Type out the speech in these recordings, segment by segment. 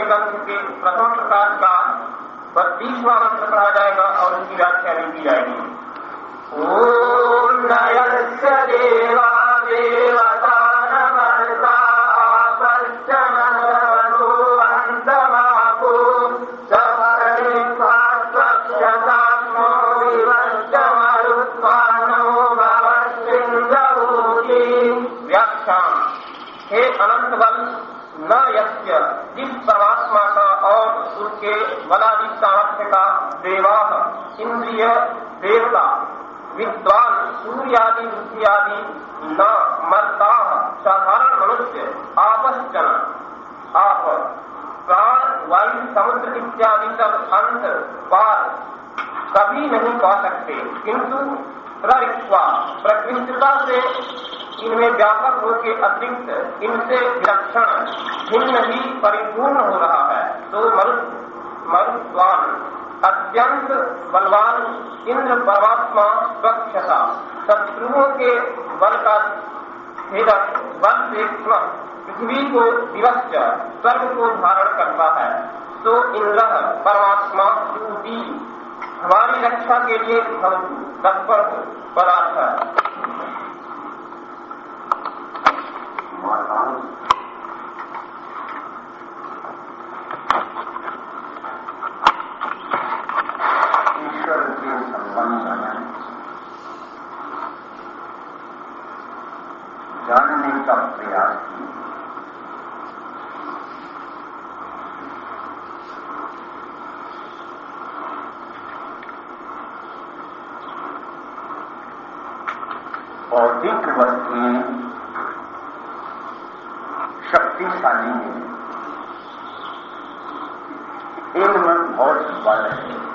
आर्य ग्रंथ के प्रथम प्रकाश का बत्तीसवा मंत्र पढ़ा जाएगा और उनकी व्याख्या भी की जाएगी। नयस्य देवा देवता का देवा इंद्रिय देवता, विद्वान सूर्यादि आदि न मरता साधारण मनुष्य आपस आपश्चन। आप प्राण, वायु, समुद्र इत्यादि सब अंत पार कभी नहीं पा सकते। किंतु प्ररिक्वा प्रकृष्टता से इनमें व्यापक हो के अतिरिक्त इनसे विलक्षण, भिन्न ही परिपूर्ण हो रहा है। तो मरुद्वान अत्यंत बलवान इंद्र परमात्मा स्वच्छता, शत्रुओं के बल का भेदक बल से पृथ्वी को दिवस स्वर्ग को धारण करता है। तो इंद्र परमात्मा टूटी हमारी रक्षा के लिए तत्पर पदार्थ। है ईश्वर के संबंध में जानने का प्रयास किया भौतिक शक्तिशाली है। इनमें बहुत बल है।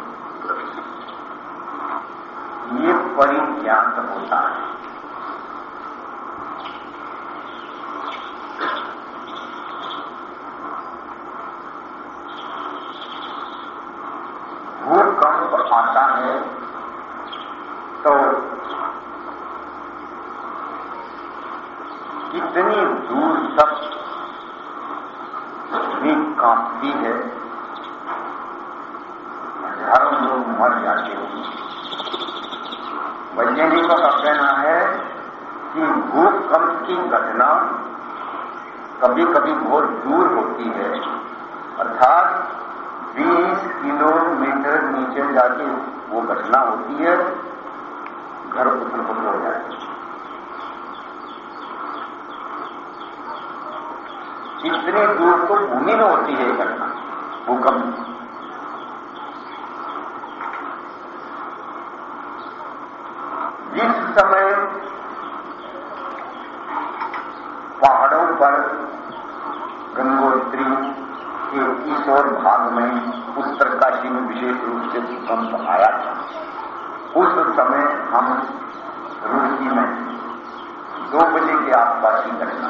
ये परिज्ञात होता है भूकंप आता है तो कितनी दूर तक भी कांपती है, हज़ारों लोग मर जाते हैं। वैज्ञानिकों का कहना है कि भूकंप की घटना कभी कभी बहुत दूर होती है। अर्थात 20 किलोमीटर नीचे जाके वो घटना होती है, घर उथल पुथल हो जाती है। इतनी दूर तो भूमि में होती है घटना, भूकंप। जिस समय पहाड़ों पर गंगोत्री के इस और भाग में उत्तरकाशी में विशेष रूप से भूकंप आया था, उस समय हम रुड़की में दो बजे के आसपास की घटना।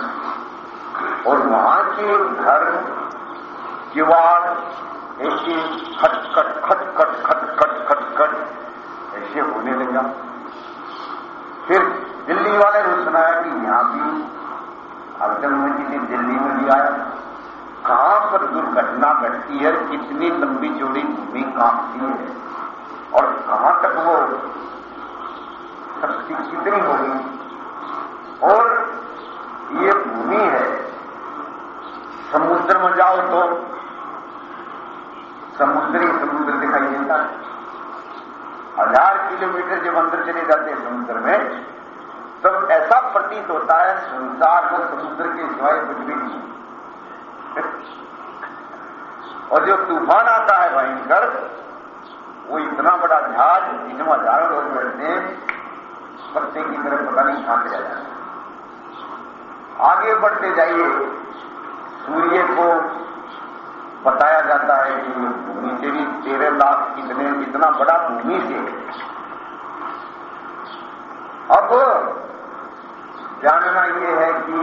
और वहाँ के घर किवाड़ ऐसे खटखट खटखट खटखट खटखट ऐसे होने लगा। फिर दिल्ली वाले ने सुनाया कि यहाँ भी अब्दुल जी दिल्ली में भी आया। कहाँ पर दुर्घटना घटती है, कितनी लंबी जोड़ी भूमि कांपती है और कहाँ तक वो शक्ति कितनी होगी और ये भूमि है में जाओ तो समुद्री समुद्र दिखाई देता है। हज़ार किलोमीटर जब अंदर चले जाते हैं समुद्र में तब ऐसा प्रतीत होता है, संसार को समुद्र के सिवाय कुछ भी नहीं और जो तूफ़ान आता है भयंकर, वो इतना बड़ा जहाज़ जिसमें हज़ारों लोग बैठते हैं, पत्ते की तरफ़ पता नहीं कहाँ जाता आगे बढ़ते जाइए। सूर्य को बताया जाता है कि भूमि से भी तेरह लाख कितने, इतना बड़ा भूमि से। अब जानना यह है कि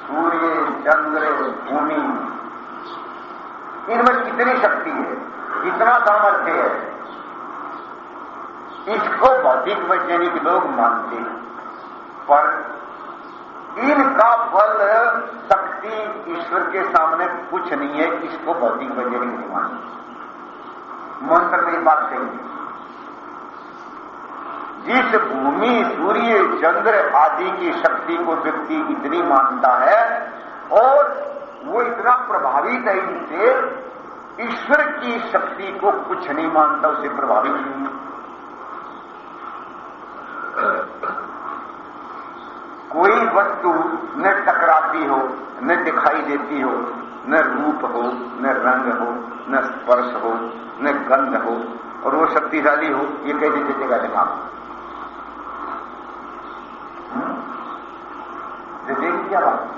सूर्य, चंद्र, भूमि, इनमें कितनी शक्ति है, कितना सामर्थ्य है, इसको भौतिक वैज्ञानिक लोग मानते हैं। पर इनका बल शक्ति ईश्वर के सामने कुछ नहीं है, इसको भौतिक वैज्ञानिक नहीं मानते। मंत्र में बात कही जिस भूमि, सूर्य, चंद्र आदि की शक्ति को व्यक्ति इतनी मानता है, और वो इतना प्रभावित है इनसे ईश्वर की शक्ति को कुछ नहीं मानता, उसे प्रभावित नहीं कोई वस्तु न टकराती हो न दिखाई देती हो, न रूप हो, न रंग हो, न स्पर्श हो, न गंध हो, और वो शक्तिशाली हो, ये कैसे जीतेगा दिमाग? देखेगी क्या बात?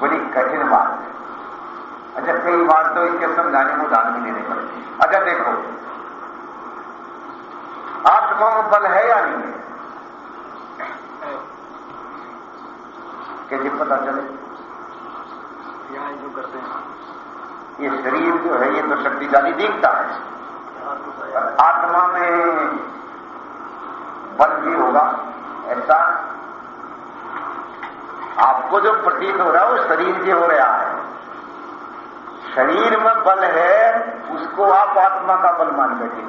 बड़ी कठिन बात है। अच्छा कई बार तो इसके समझाने में उदाहरण भी देने पड़े अच्छा देखो में बल है या नहीं है कैसे पता चले। यहाँ जो करते हैं। ये शरीर जो है ये तो शक्तिशाली दिखता है। आत्मा में बल भी होगा ऐसा। आपको जो प्रतीत हो रहा है वो शरीर से हो रहा है। शरीर में बल है उसको आप आत्मा का बल मान बैठे।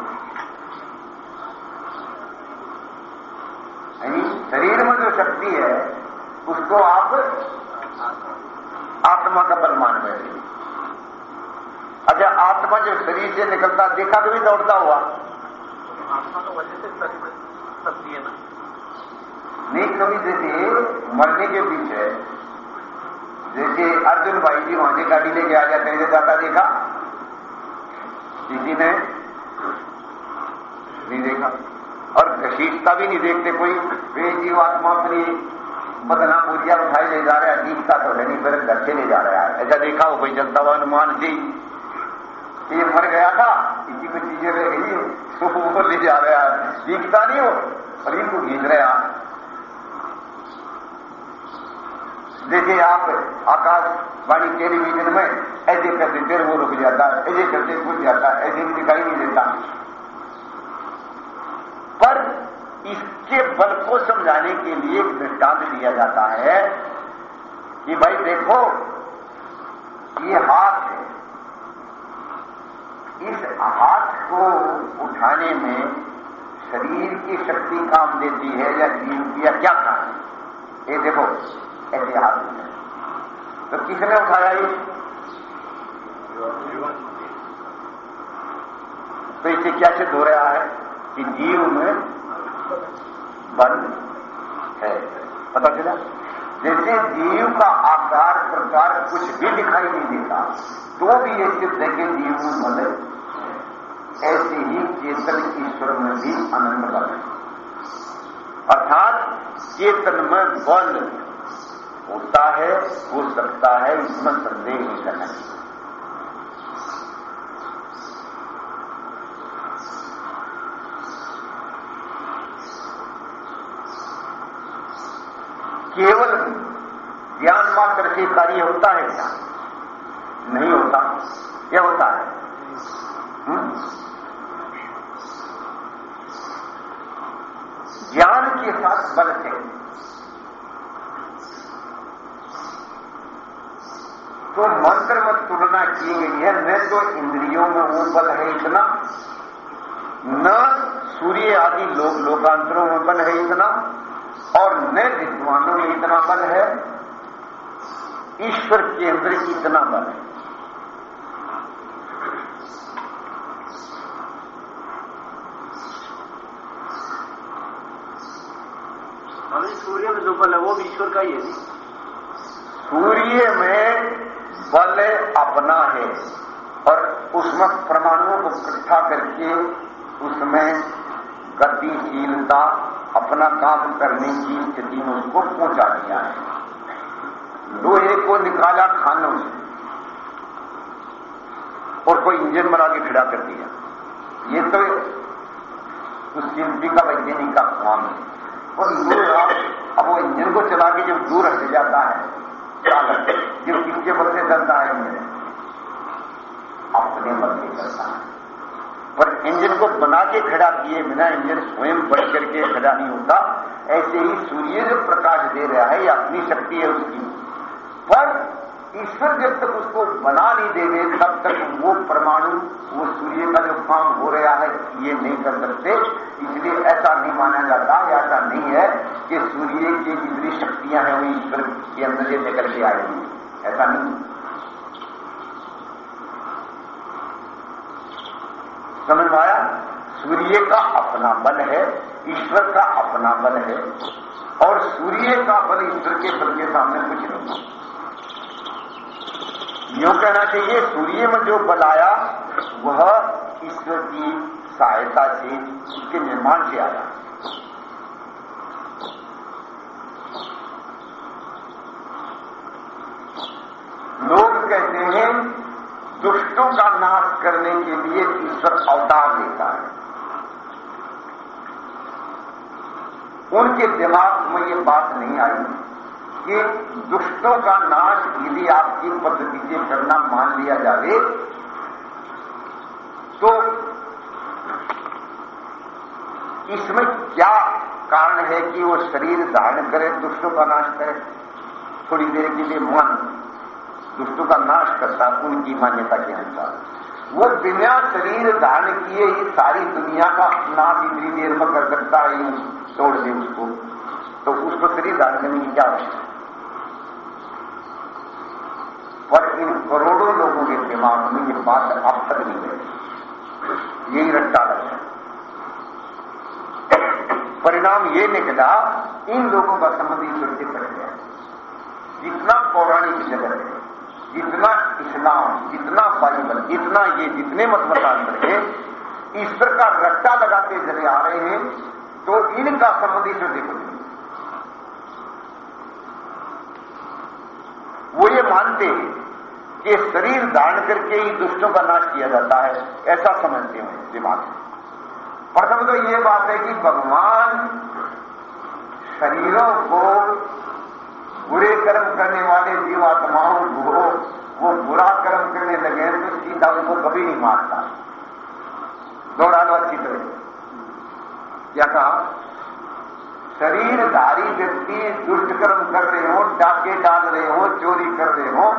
शरीर में जो शक्ति है उसको आप आत्मा का बल मान बैठे अच्छा आत्मा जो शरीर से निकलता देखा कभी दौड़ता हुआ। आत्मा तो वजह से शक्ति है ना। नहीं कभी जैसे मरने के पीछे जैसे अर्जुन भाई जी वहाँ से गाड़ी लेके आ जाते हैं जाता देखा। किसी ने? नहीं देखा। और घसीटता भी नहीं देखते कोई। वे जीवात्मा अपनी बदना पूजिया उठाई ले जा रहा है दिखता तो है नहीं, फिर घर से ले जा रहा है। ऐसा देखा हो कोई जनता हुआ अनुमान जी? ये मर गया था, इसी को चीज़ें रह गई तो वो ले जा रहा है। दिखता नहीं हो और इनको खींच रहे आप। जैसे आप आकाशवाणी टेलीविज़न में, ऐसे करते फिर वो रुक जाता है, ऐसे करते खुल जाता है, ऐसे भी दिखाई नहीं देता। इसके बल को समझाने के लिए एक दृष्टांत दिया जाता है कि भाई देखो, ये हाथ है। इस हाथ को उठाने में शरीर की शक्ति काम देती है या जीव की, या क्या काम ये देखो, ऐसे हाथ तो किसने उठाया ये? तो इसे क्या सिद्ध हो रहा है कि जीव में बल है। पता चला? जैसे जीव का आकार, प्रकार कुछ भी दिखाई नहीं देता तो भी ये सिद्ध है कि जीव में बल ऐसे ही चेतन ईश्वर में भी अनंत बल है अर्थात चेतन में बल होता है, हो सकता है इसमें संदेह नहीं करना चाहिए केवल ज्ञान मात्र से कार्य होता है क्या? नहीं होता। क्या होता है? ज्ञान के साथ बल से तो मंत्र में तुलना की गई है। न तो इंद्रियों में वो बल है इतना। न सूर्य आदि लोक लोकांतरों में बल है इतना। और न विद्वानों में इतना बल है ईश्वर के अंदर इतना बल है। हमें सूर्य में जो बल है वो भी ईश्वर का ही है सूर्य में बल अपना है और उसमें परमाणुओं को इकट्ठा करके उसमें गतिशीलता अपना काम करने की स्थिति में उसको पहुँचा दिया है। लोहे को निकाला खानों से और कोई इंजन बना के खड़ा कर दिया। ये तो उस शिल्पी का वैज्ञानिक का काम है। और अब वो इंजन को चला के जब दूर हट जाता है जो किसके बदले चलता है इंजन। अपने से चलता है। पर इंजन को बना के खड़ा किए बिना इंजन स्वयं बढ़ करके खड़ा नहीं होता। ऐसे ही सूर्य जो प्रकाश दे रहा है, ये अपनी शक्ति है उसकी। पर ईश्वर जब तक उसको बना नहीं देंगे, तब तक वो परमाणु, वो सूर्य का जो काम हो रहा है, ये नहीं कर सकते। इसलिए ऐसा नहीं माना जाता या ऐसा नहीं है कि सूर्य की जितनी शक्तियाँ हैं वो ईश्वर के अंदर निकल के आएँगी ऐसा नहीं। समझ में आया सूर्य का अपना बल है, ईश्वर का अपना बल है, और सूर्य का बल ईश्वर के बल के सामने कुछ नहीं यूँ कहना चाहिए, सूर्य में जो बल आया, वह ईश्वर की सहायता से, उसके निर्माण से आया। लोग कहते हैं दुष्टों का नाश करने के लिए ईश्वर अवतार देता है। उनके दिमाग में ये बात नहीं आई कि दुष्टों का नाश यदि आपकी पद्धति से करना मान लिया जाए तो इसमें क्या कारण है कि वो शरीर धारण करे, दुष्टों का नाश करे? थोड़ी देर के लिए मन दुष्टों का नाश करता, उनकी मान्यता के अनुसार वो बिना शरीर धारण किए ही सारी दुनिया का नाश इतनी देर में कर सकता है तोड़ दे उसको। तो उसको शरीर धारण करने की क्या आवश्यकता? पर इन करोड़ों लोगों के दिमाग में ये बात अब तक नहीं गई यही रट्टा लग परिणाम ये निकला, इन लोगों का संबंध ईश्वर से पड़ गया। जितना पौराणिक जगत है जितना इस्लाम जितना बाइबल जितना ये जितने मत मतांतर है ईश्वर का रट्टा लगाते चले आ रहे हैं तो इनका संबंध ईश्वर कुछ वो ये मानते हैं कि शरीर धारण करके ही दुष्टों का नाश किया जाता है, ऐसा समझते हैं दिमाग प्रथम तो ये बात है कि भगवान शरीरों को बुरे कर्म करने वाले जीवात्माओं को वो बुरा कर्म करने लगे तो सीधा उनको कभी नहीं मारता। लो अच्छी तरह। क्या कहा? शरीरधारी व्यक्ति दुष्ट कर्म कर रहे हो, डाके डाल रहे हो, चोरी कर रहे हो,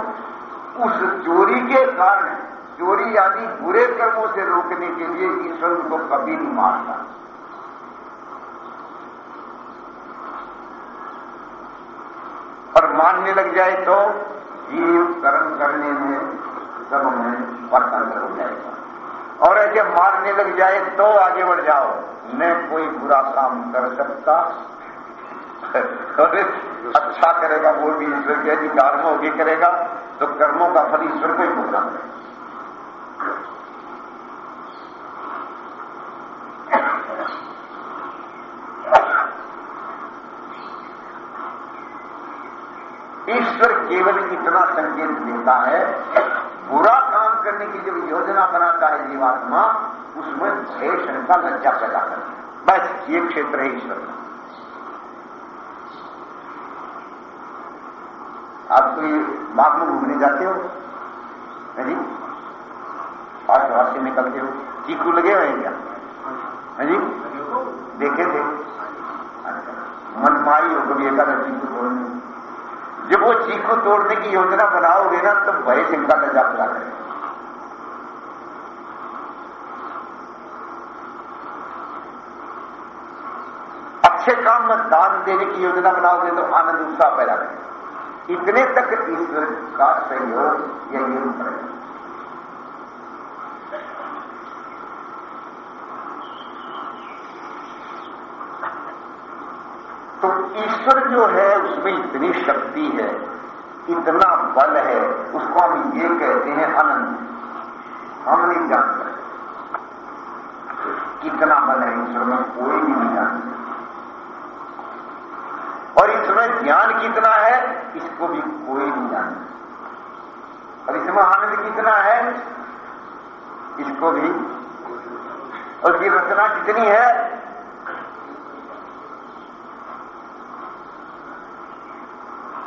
उस चोरी के कारण, चोरी आदि बुरे कर्मों से रोकने के लिए ईश्वर उनको कभी नहीं मारता। और मानने लग जाए तो जीव कर्म करने में सब में परतंत्र हो जाएगा। और ऐसे मारने लग जाए तो आगे बढ़ जाओ। मैं कोई बुरा काम कर सकता? अच्छा करेगा, वो भी ईश्वर के अधिकार में होगी करेगा तो कर्मों का फल ईश्वर को ही भुगतना है। ईश्वर केवल इतना संकेत देता है। बुरा काम करने की जब योजना बनाता है जीवात्मा, उसमें भय शंका लज्जा पैदा करता है। बस ये क्षेत्र है ईश्वर का। आप कोई बाग में घूमने जाते हो? है जी? फास्ट से निकलते हो। चीकू लगे हुए क्या? है जी? देखे थे। मनमाई हो कभी एकादश चीकू तोड़ने जब वो चीख को तोड़ने की योजना बनाओगे ना तो भय सिंह का नजा पूरा करेगा। अच्छे काम में दान देने की योजना बनाओगे तो आनंद, उत्साह पैदा करेगा। इतने तक ईश्वर का सहयोग यही करेगा तो ईश्वर जो है, उसमें इतनी शक्ति है, इतना बल है, उसको हम ये कहते हैं अनंत। हम नहीं जानते कितना बल है, ईश्वर में कोई भी नहीं जान और इसमें ज्ञान कितना है, इसको भी कोई नहीं जानता और इसमें आनंद कितना है, इसको भी और उसकी रचना कितनी है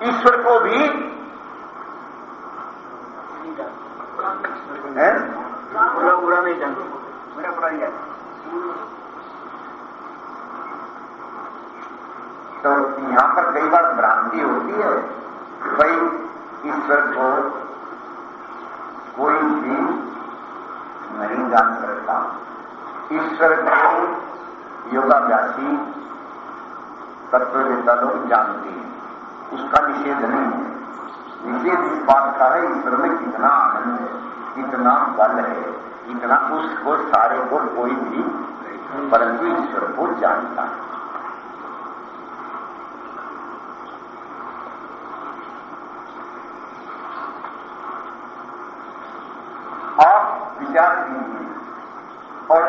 ईश्वर को भी नहीं मेरा तो यहाँ पर कई बार भ्रांति होती है। भाई ईश्वर को कोई भी नहीं जान सकता। ईश्वर को योगाभ्यासी तत्ववेता लोग जानती है। उसका निषेध नहीं है। निषेध इस बात का है, ईश्वर में कितना आनंद है, कितना बल है इतना उसको सारे को कोई भी परंतु ईश्वर को जानता है। आप विचार कीजिए और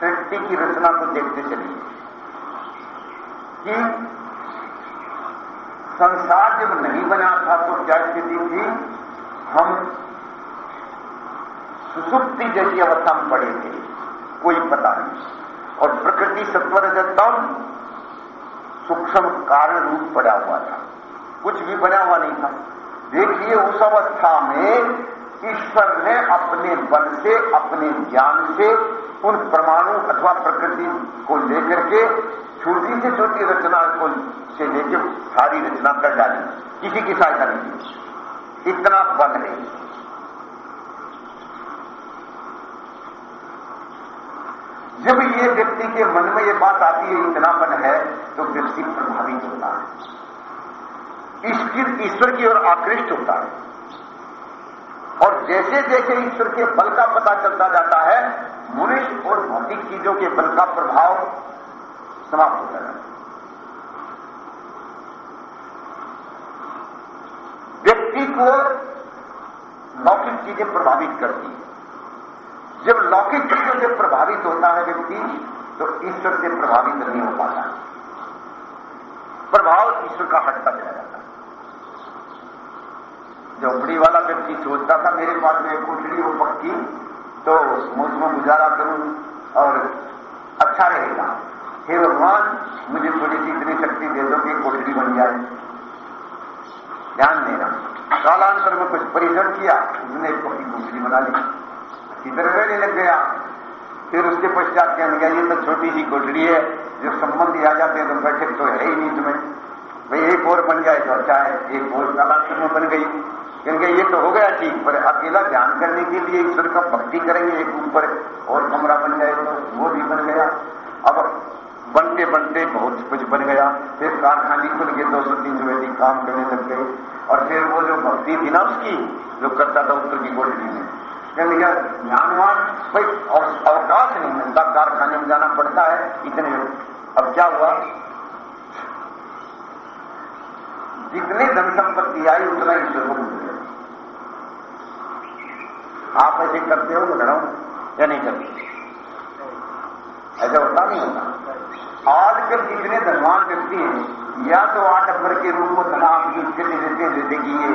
सृष्टि की रचना को देखते चलिए कि संसार जब नहीं बना था तो क्या स्थिति थी? हम सुसुप्ति जैसी अवस्था में पड़े थे। कोई पता नहीं। और प्रकृति सत्वर जतम सूक्ष्म कारण रूप पड़ा हुआ था। कुछ भी बना हुआ नहीं था। देखिए उस अवस्था में ईश्वर ने अपने बल से, अपने ज्ञान से उन परमाणु अथवा प्रकृति को लेकर के छोटी से छोटी रचना को से लेकर सारी रचना कर डाली। किसी की सहायता नहीं इतना बल है जब ये व्यक्ति के मन में ये बात आती है, इतना बल है तो व्यक्ति प्रभावित होता है। ईश्वर की ओर आकृष्ट होता है। और जैसे जैसे ईश्वर के बल का पता चलता जाता है मनुष्य और भौतिक चीज़ों के बल का प्रभाव समाप्त हो जाता व्यक्ति को लौकिक चीज़ें प्रभावित करती हैं। जब लौकिक चीज़ों से प्रभावित होता है व्यक्ति तो ईश्वर से प्रभावित नहीं हो पाता। प्रभाव ईश्वर का हटता चला जाता झोपड़ी वाला व्यक्ति सोचता था, मेरे पास में कुटड़ी हो पक्की तो मैं उसमें गुजारा करूँ और अच्छा रहेगा। हे भगवान, मुझे थोड़ी सी इतनी शक्ति दे दो कि कोठड़ी बन जाए। ध्यान देना। कालांतर में कुछ परिश्रम किया, उसने पक्की कोठड़ी बना ली। इधर रहने लग गया। फिर उसके पश्चात कहने गया ये तो छोटी सी कोठड़ी है, जो संबंधी आ जाते हैं तो बैठे तो है ही नहीं तुम्हें। भाई, एक और बन जाए तो अच्छा है, एक और कालांतर में बन गई। क्योंकि ये तो हो गया ठीक पर अकेला ध्यान करने के लिए ईश्वर का भक्ति करेंगे एक ऊपर, और कमरा बन जाए तो वो भी बन गया। अब बनते बनते बहुत कुछ बन गया। फिर कारखाने खुल गए, दो सौ तीन सौ काम करने लग गए। और फिर वो जो भक्ति थी ना उसकी, जो करता था उत्तर की गोल्डी में। कहने लगा ज्ञानवान, भाई अवकाश नहीं मिलता। कारखाने में जाना पड़ता है, इतने अब क्या हुआ? जितनी धन संपत्ति आई, उतना ईश्वर को आप ऐसे करते हो घरों या नहीं करते? ऐसा होता नहीं होता। आजकल जितने धनवान व्यक्ति हैं, या तो आठ नंबर के रूप में धना आपकी स्थिति देते हैं जैसे कि ये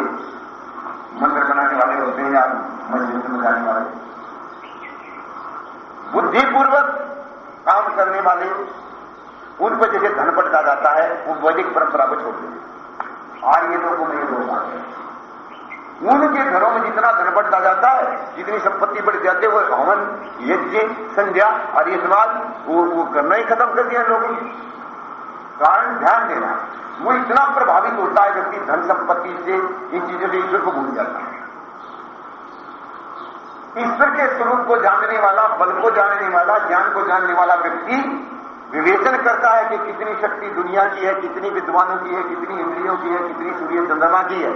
मंदिर बनाने वाले होते हैं या मस्जिद में जाने वाले। बुद्धिपूर्वक काम करने वाले, उन पर जैसे धन बढ़ता जाता है, वो वैदिक परंपरा को छोड़ देते आज ये लोगों में ये लोग आ गए। उनके घरों में जितना धन बढ़ता जाता है जितनी संपत्ति बढ़ जाती है वो हवन यज्ञ संध्या और ये समाज वो, वो करना ही खत्म कर दिया लोगों ने। कारण ध्यान देना वो इतना प्रभावित होता है व्यक्ति धन संपत्ति से इन चीज़ों से ईश्वर को भूल जाता है। ईश्वर के स्वरूप को जानने वाला बल को जानने वाला ज्ञान को जानने वाला व्यक्ति विवेचन करता है कि कितनी शक्ति दुनिया की है कितनी विद्वानों की है कितनी इंद्रियों की है कितनी सूर्य चंद्रमा की है।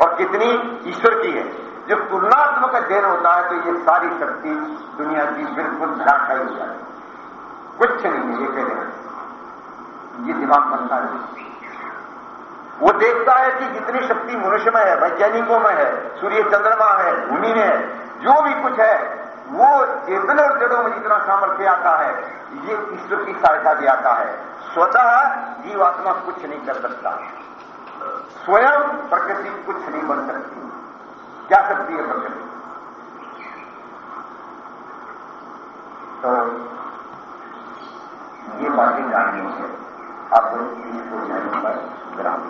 और कितनी ईश्वर की है। जब तुलनात्मक अध्ययन होता है तो ये सारी शक्ति दुनिया की बिल्कुल धराशाई हो। जाती है कुछ नहीं है, ये कह रहे ये दिमाग बनता है। वो देखता है कि जितनी शक्ति मनुष्य में है, वैज्ञानिकों में है, सूर्य चंद्रमा है, भूमि में है, जो भी कुछ है, वो चेतन और जड़ों में जितना सामर्थ्य आता है, ये ईश्वर की सहायता भी आता है। स्वतः जीवात्मा कुछ नहीं कर सकता। स्वयं प्रकृति कुछ नहीं बन सकती। क्या सकती है प्रकृति? तो ये बातें जाननी है आप अब इसको जाने पर विराम